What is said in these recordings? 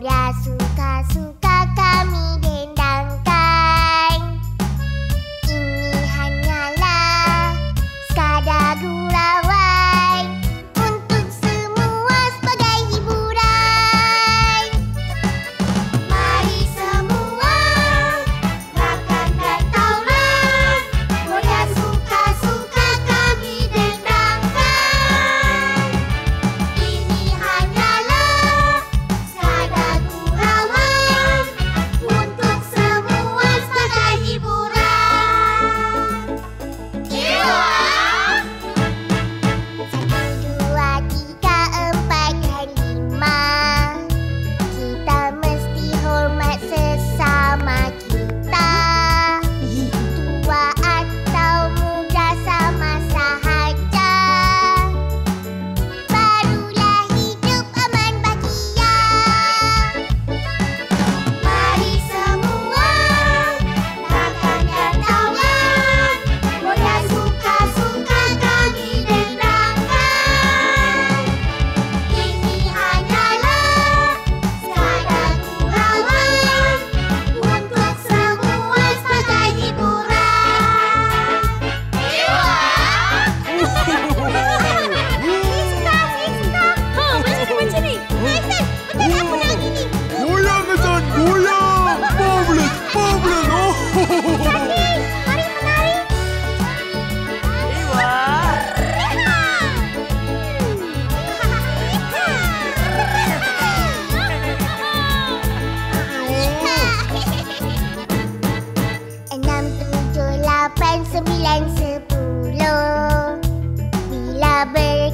coração.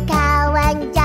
cow and